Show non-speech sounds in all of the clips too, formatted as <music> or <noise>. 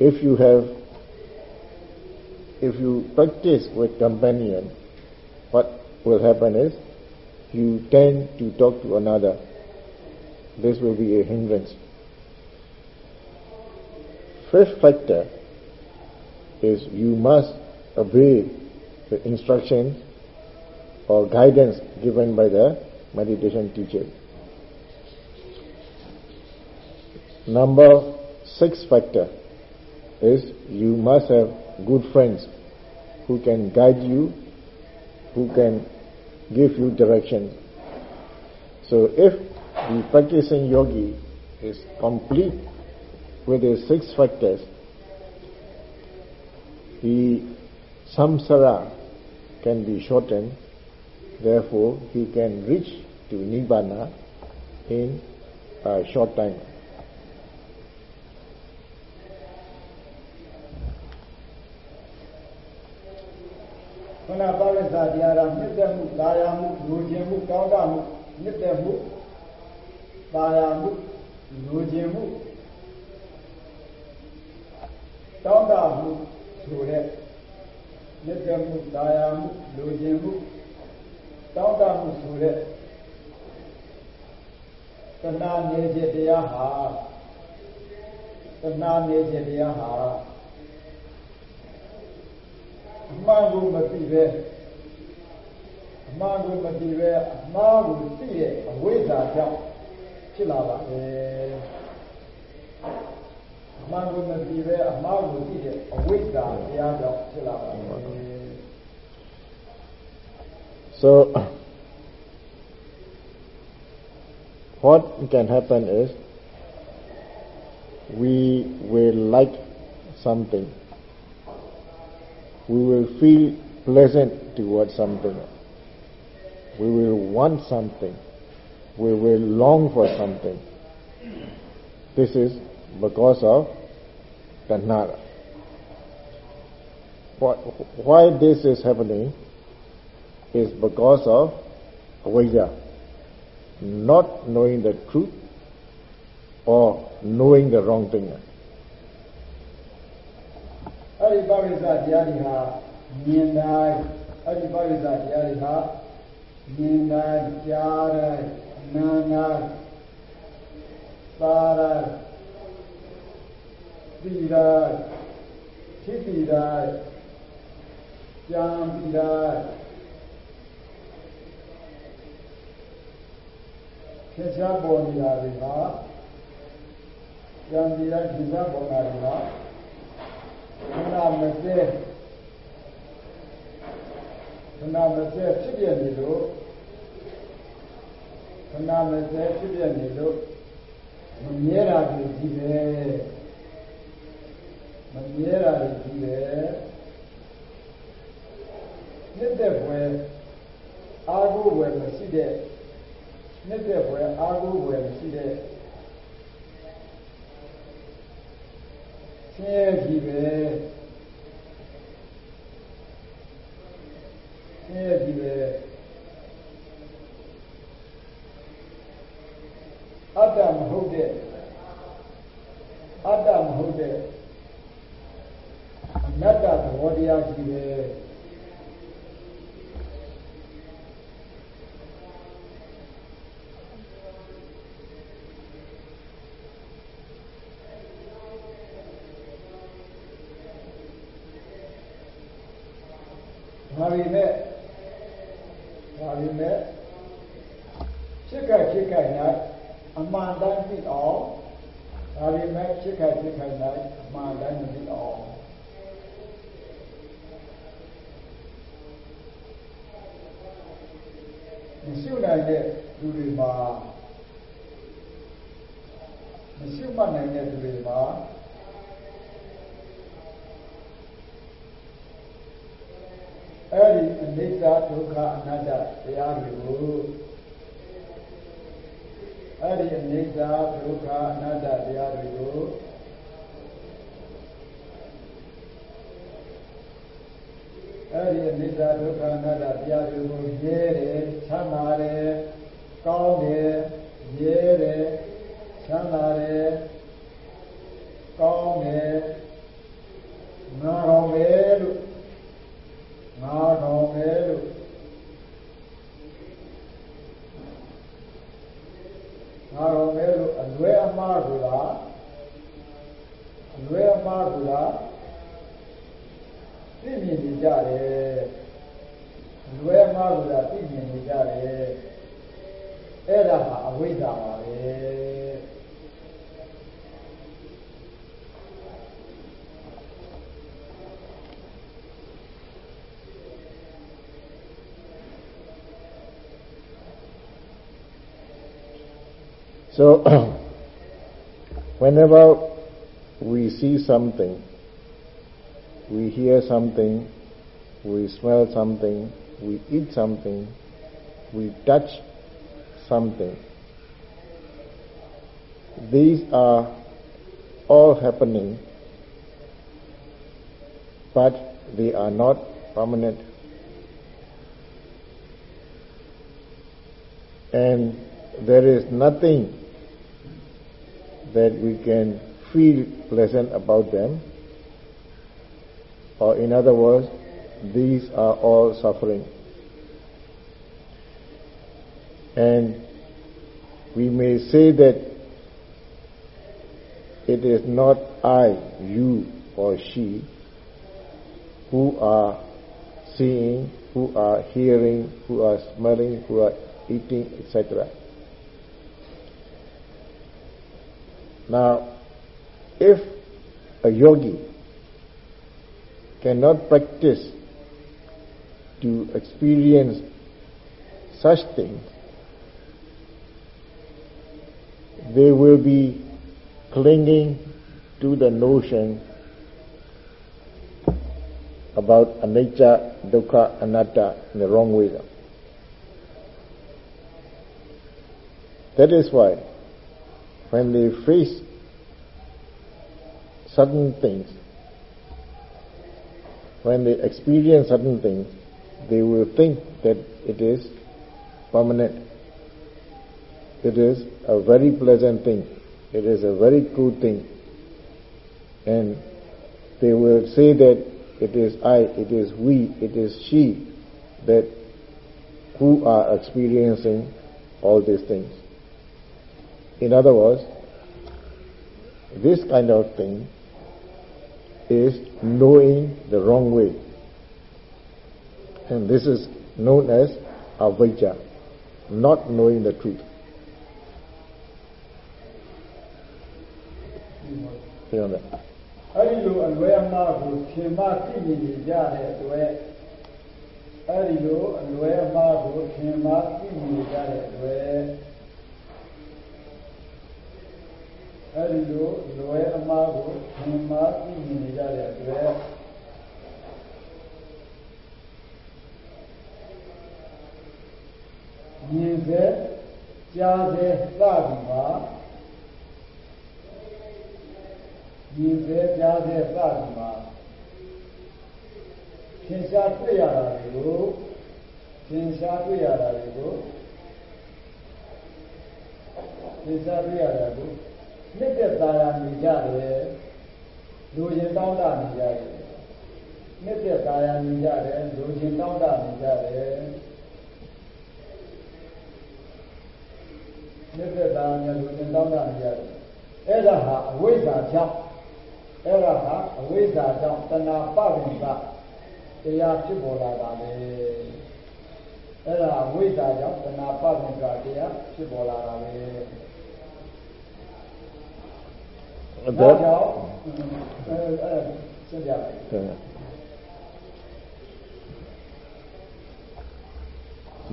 if you have, if you practice with companion, what will happen is you tend to talk to another. This will be a hindrance. Fifth factor is you must obey the instructions or guidance given by the meditation teacher. Number six factor is you must have good friends who can guide you, who can give you direction. So if the practicing yogi is complete with his six factors, the samsara can be shortened, therefore he can reach to nibbana in a short time. ခဏပါရဇာတရားကမြစ်သက်မှုဒါယာမှုလူခြင်းမှုတောင်းတမှုမြစ်သက်မှုဒါယာမှုလူခြင်းမှုတောင်းတမှုဆိုတဲ့မြစ်သက်မှုဒါယာမှုလူခြင်းမှုတောင်းတမှုဆိုတဲ့တဏှာနေခြင်းတရားဟာတဏှာနေခြင်းတရားဟာအ မှန်ကိုမသိပဲအမှန်ကိုမသိပဲအမှားကိုသိတဲ့အဝိဇ္ဇာကြောင့်ဖြစ်လာပါတယ်အမှန်ကိုမသိပဲအမှားကိုသိတဲ့အဝိဇ္ဇာတရားကြောင့်ဖြစ်လာပါတယ် So what can happen is we will like something we will feel pleasant towards something. We will want something. We will long for something. This is because of tanhara. Why this is happening is because of avijja, not knowing the truth or knowing the wrong thing. အဲ့ဒီပရိစ္ဆတရားတွေဟာမြင်တိုင်းအဲ့ဒီပရိစ္ဆတရားတွေဟာမြင်တိုင်းကြားတိုင်းနားတိုင်းသာတိုင်းသိတိုင်းဖြစ်ပြီးတိုင်းကြံပြီးတိုင်းဖြစ်ရှားပေါ်နေတာတွေဟာကြံပြီးတိုင်းဖြစ်ရှားပေါ်နေတာတွေဟာခဏမစဲ ခဏမစဲဖြစ်ပြနေလို့ခဏမစဲဖြစ်ပြနေလို့မမြဲတာတွေကြီးပဲမမြဲတာတွေကြီးပဲနှစ်သက်ပွဲအာဟုဝယ်မရှိတဲ့နှစ်သက်ပွဲအာဟုဝယ်မရှိတဲ့ဆင်းရဲကြီးပဲ ဆင်းရဲကြီးပဲအတ္တမဟုတ်တဲ့အတ္တမဟုတ်တဲ့အနတ္တသဘောတရားကြီးပဲဒါပေမဲ့ဒါပေမဲ့ဖြစ်ခိုက်ဖြစ်ခိုက်၌အမှန်တမ်းသိအောင်ဒါ ပေမဲ့ဖြစ်ခိုက်ဖြစ်ခိုက်၌အမှန်တမ်းမသိအောင်မရှိနိုင်တဲ့လူတွေမှာမရှိမှနိုင်တဲ့လူတွေမှာအဲ့ဒီအနိစ္စဒုက္ခအနတ္တတရားတွေကို အဲ့ဒီအနိစ္စဒုက္ခအနတ္တတရားတွေကိုအဲ့ဒီအနိစ္စဒုက္ခအနတ္တတရားတွေကိုရဲတယ်ချမ်းသာတယ်ကောင်းတယ်ရဲတယ်ချမ်းသာတယ်ကောင်းတယ် မှားကသိမြင်နေကြတယ်လွဲမှားကသိမြင်နေကြတယ်အဲ့ဒါဟာအဝိဇ္ဇာပါပဲ So, whenever we see something, we hear something, we smell something, we eat something, we touch something, these are all happening, but they are not permanent. And there is nothing that we can feel pleasant about them, or in other words, these are all suffering. And we may say that it is not I, you, or she who are seeing, who are hearing, who are smelling, who are eating, etc. Now, if a yogi cannot practice to experience such things, they will be clinging to the notion about anicca, dukkha, anatta in the wrong way. That is why when they face certain things, when they experience certain things, they will think that it is permanent. It is a very pleasant thing. It is a very good thing. And they will say that it is I, it is we, it is she that who are experiencing all these things. In other words, this kind of thing is knowing the wrong way. And this is known as avijja, not knowing the truth. See on that. အဲ့ဒီလိုအလွဲအမှားကိုထင်မှသိမြင်နေကြတဲ့အတွက်အဲ့ဒီလိုအလွဲအမှားကိုထင်မှသိမြင်နေကြတဲ့အတွက် အဲဒီလိုလွယ်အမှားကိုသင်္မာသိမြင်နေကြတဲ့အတွက်မြင်စေကြားစေစသည်မှာမြင်စေကြားစေစသည်မှာသင်္ရှားတွေ့ရတာတွေကိုသင်္ရှားတွေ့ရတာတွေကိုသင်္ရှားတွေ့ရတာကို နှစ်သက်သာယာနေကြတယ်လူချင်းတောင်းတနေကြတယ်နှစ်သက်သာယာနေကြတယ်လူချင်းတောင်းတနေကြတယ်နှစ်သက်သာယာလူချင်းတောင်းတနေကြတယ်အဲ့ဒါဟာအဝိဇ္ဇာကြောင့်အဲ့ဒါဟာအဝိဇ္ဇာကြောင့်တဏှာပပင်ကတရားဖြစ်ပေါ်လာတာလေအဲ့ဒါအဝိဇ္ဇာကြောင့်တဏှာပပင်ကတရားဖြစ်ပေါ်လာတာလေ That, uh, uh, uh,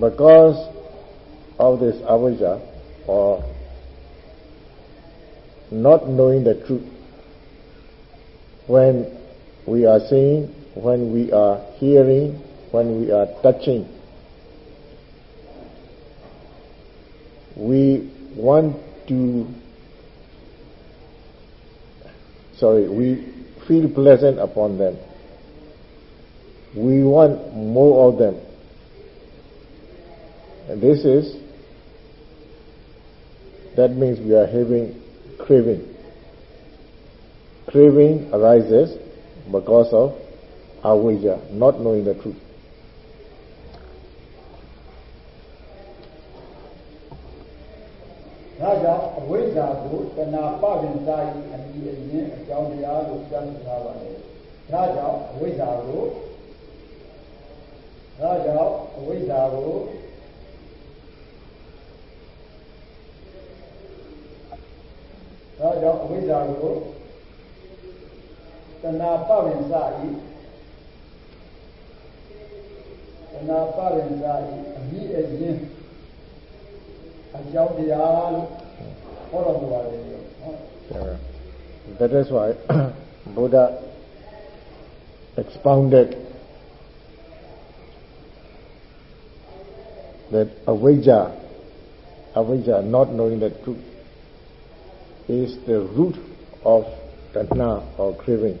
because of this avijja or not knowing the truth, when we are seeing, when we are hearing, when we are touching, we want to sorry, we feel pleasant upon them. We want more of them. And this is, that means we are having craving. Craving arises because of avijja, not knowing the truth. ဒါကြောင့်အဝိဇ္ဇာကို တဏှာပပင်စာဤအမိအရင်အ ကြောင်းတရားလို့ပြောထားပါတယ်ဒါကြောင့်အဝိဇ္ဇာကိုဒါကြောင့်အဝိဇ္ဇာကိုဒါကြောင့်အဝိဇ္ဇာကိုတဏှာပပင်စာဤတဏှာပပင်စာဤအမိအရင်အကြောင်းတရားလို့ဟောတော်မူပါတယ်နော် That is why <clears throat> Buddha expounded that avijja, avijja, not knowing the truth, is the root of tanha or craving.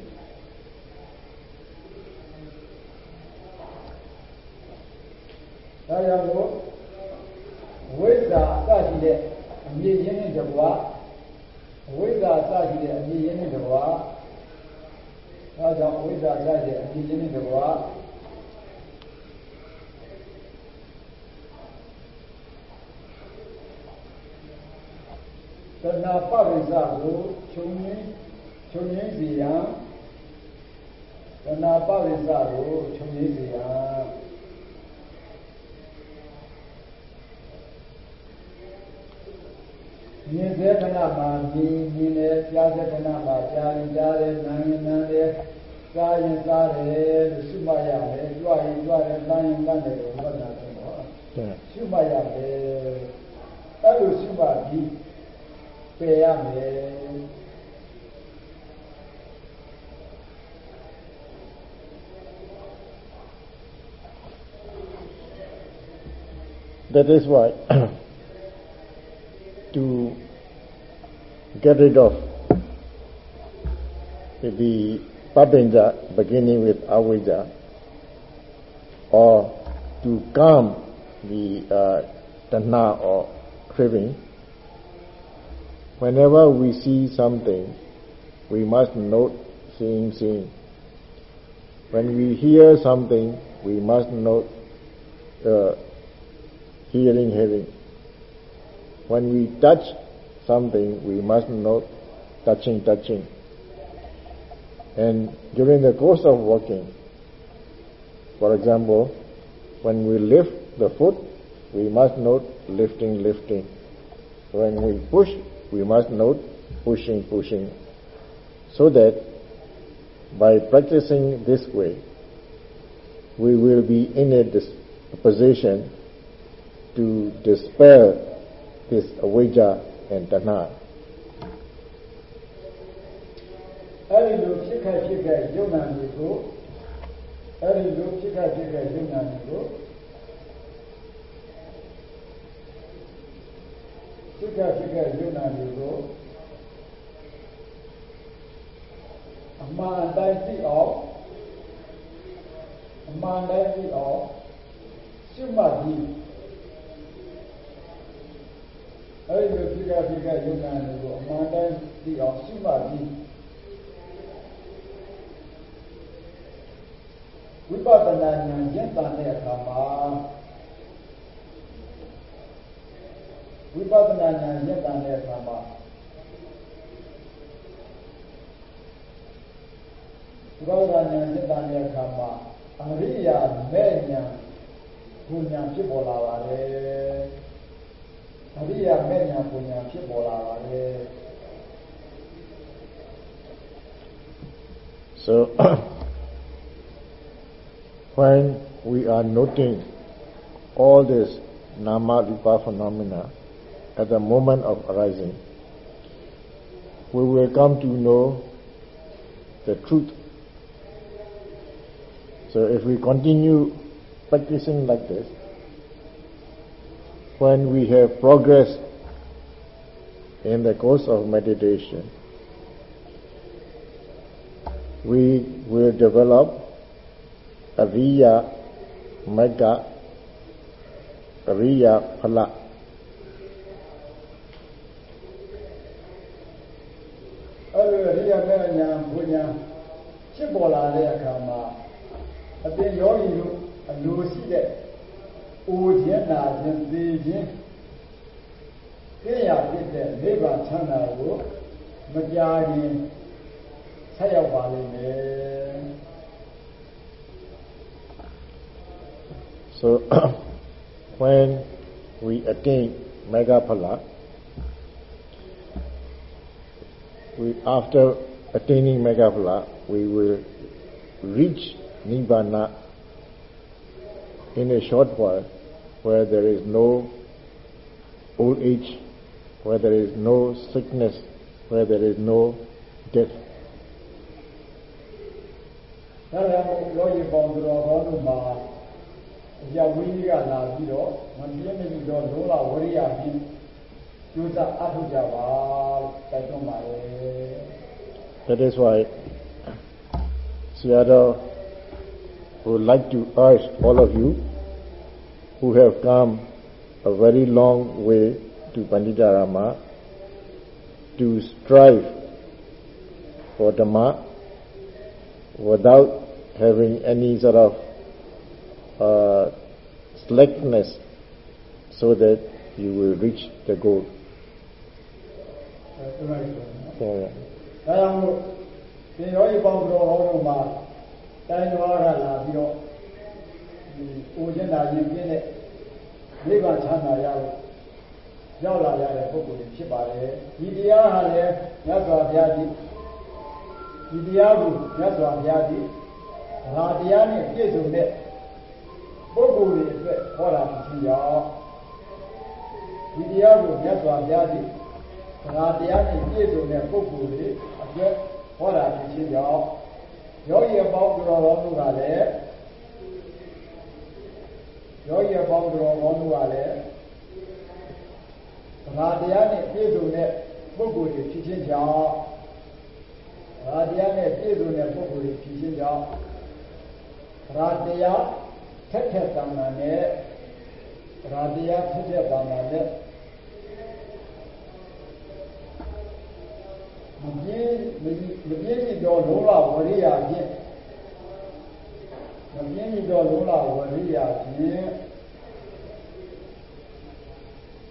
ဝိဇ္ဇာအစရှိတဲ့အမြင့်ရင်းနဲ့တကွာဒါကြောင့်ဝိဇ္ဇာအစရှိတဲ့အမြင့်ရင်းနဲ့တကွာတဏှာပရိစ္ဆကိုခြုံငင်းခြုံငင်းစီရန်တဏှာပရိစ္ဆကိုခြုံငင်းစီရန် မြင်စေခဏမှာမြင်မြင်တယ်ကြားစေခဏမှာကြားရင်ကြားတယ်နားရင်နားတယ်စားရင်စားတယ်လို့ရှုမှတ်ရတယ်ကြွရင်ကြွတယ်တန်းရင်တန်းတယ်လို့မှတ်တာဆိုတော့ Yeah. ရှုမှတ်ရတယ်အဲ့လိုရှုမှတ်ပြီးပယ်ရမယ် That is why get rid of the papanca beginning with avijja or to calm the uh, tanha or craving, whenever we see something, we must note seeing, seeing. When we hear something, we must note uh, hearing, hearing. When we touch something, we must note touching, touching. And during the course of walking, for example, when we lift the foot, we must note lifting, lifting. When we push, we must note pushing, pushing. So that by practicing this way, we will be in a dis- position to dispel this avijja and tanha. အဲ့ဒီလိုဖြစ်ခဲ့ဖြစ်ခဲ့ယုံနာတွေကိုအဲ့ဒီလိုဖြစ်ခဲ့ဖြစ်ခဲ့ယုံနာတွေကိုဖြစ်ခဲ့ဖြစ်ခဲ့ယုံနာတွေကိုအမှန်တိုင်းသိအောင်အမှန်တိုင်းသိအောင်ရှုမှတ်ပြီး အဲ့ဒီလိုဖြစ်ခဲ့ဖြစ်ခဲ့ယုံနာတွေကိုအမှန်တိုင်းသိအောင်ရှုမှတ်ပြီးဝိပဿနာဉာဏ်ကျင့်တန်တဲ့အခါမှာဝိပဿနာဉာဏ်ကျင့်တန်တဲ့အခါမှာဝိပဿနာဉာဏ်ကျင့်တန်တဲ့အခါမှာအရိယာမဲ့ဉာဏ်ဘုံဉာဏ်ဖြစ်ပေါ်လာပါတယ် အရိယာမဲ့ဉာဏ်ဘုံဉာဏ်ဖြစ်ပေါ်လာပါတယ် So, <coughs> when we are noting all this nama rupa phenomena at the moment of arising, we will come to know the truth. So if we continue practicing like this, when we have progress in the course of meditation, we will develop Ariya Magga Ariya Phala အဲ့လိုအရိယာမဲ့ညာဘုညာဖြစ်ပေါ်လာတဲ့အခါမှာအတင်ယောဂီတို့အလိုရှိတဲ့ So <coughs> when we attain magga phala we after attaining magga phala we will reach nibbana in a short while where there is no old age, where there is no sickness, where there is no death. Now, I That is why Sayadaw would like to urge all of you who have come a very long way to Panditarama to strive for Dhamma without having any sort of uh, slackness so that you will reach the goal. အဲဒါလိုက်ဆိုနော် Yeah, yeah. ဒါကြောင့်မို့ဒီရောဤပေါင်းတော်ဟောတို့မှာတိုင်းတော်ကလာပြီးတော့ဒီ အိုကျင်တာရင်ပြင်းတဲ့နိဗ္ဗာန်ချမ်းသာရလို့ရောက်လာရတဲ့ပုဂ္ဂိုလ်တွေဖြစ်ပါတယ်ဒီတရားဟာလည်းမြတ်စွာဘုရားကြီးဒီတရားကိုမြတ်စွာဘုရားကြီးဒါတရားနဲ့ပြည့်စုံတဲ့ပုဂ္ဂိုလ်တွေအတွက်ဟောတာဖြစ်ခြင်းကြောင့်ဒီတရားကိုမြတ်စွာဘုရားကြီးဒါတရားနဲ့ပြည့်စုံတဲ့ပုဂ္ဂိုလ်တွေအတွက်ဟောတာဖြစ်ခြင်းကြောင့်ယောဂီအပေါင်းတော်တော်တို့ကလည်း ယောဂီအပေါင်းတော်တော်တို့ကလည်းဒါတရားနဲ့ပြည့်စုံတဲ့ပုဂ္ဂိုလ်တွေဖြစ်ခြင်းကြောင့်ဒါတရားနဲ့ပြည့်စုံတဲ့ပုဂ္ဂိုလ်တွေဖြစ်ခြင်းကြောင့်ဒါတရားထက်ထက်တန်တန်နဲ့ဒါတရားထက်ထက်တန်တန်နဲ့မပြင်းမပြင်းမပြင်းတော့လောဘဝရိယဖြင့် မပြင်းတော့လောဘဝရိယဖြင့်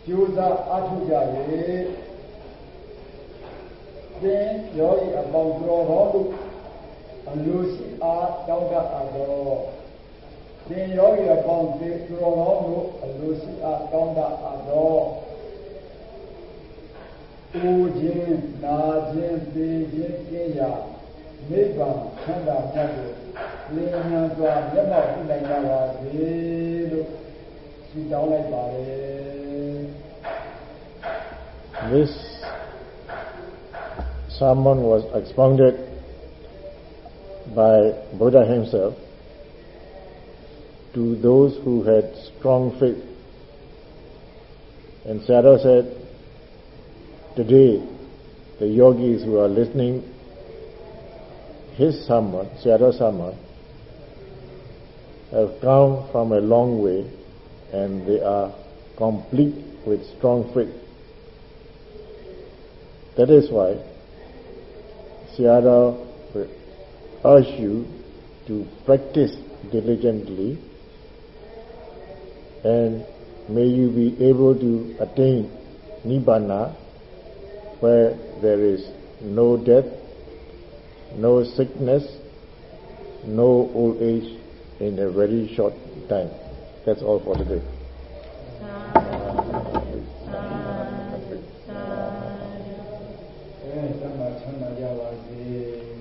ကျိုးစားအထုကြ၍သင်ရောဤအပေါင်းတော်ဟောလို့အလိုရှိအားတောင်းတအပ်တော်သင်ရောဤအပေါင်းတေတော်ဟောလို့အလိုရှိအားတောင်းတအပ်တော်အိုခြင်းနာခြင်းသိခြင်းကျင့်ရာနိဗ္ဗာန်ချမ်းသာမြတ်ကို လင်းမြန်စွာမျက်မှောက်ပြုနိုင်ကြပါစေလို့ဆုတောင်းလိုက်ပါတယ် This sermon was expounded by Buddha himself to those who had strong faith. And Sayadaw said, today the yogis who are listening his sermon, Sayadaw's sermon, have come from a long way and they are complete with strong faith. That is why Sayadaw will urge you to practice diligently and may you be able to attain Nibbana where there is no death, no sickness, no old age in a very short time. That's all for today.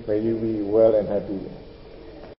May you be well and happy.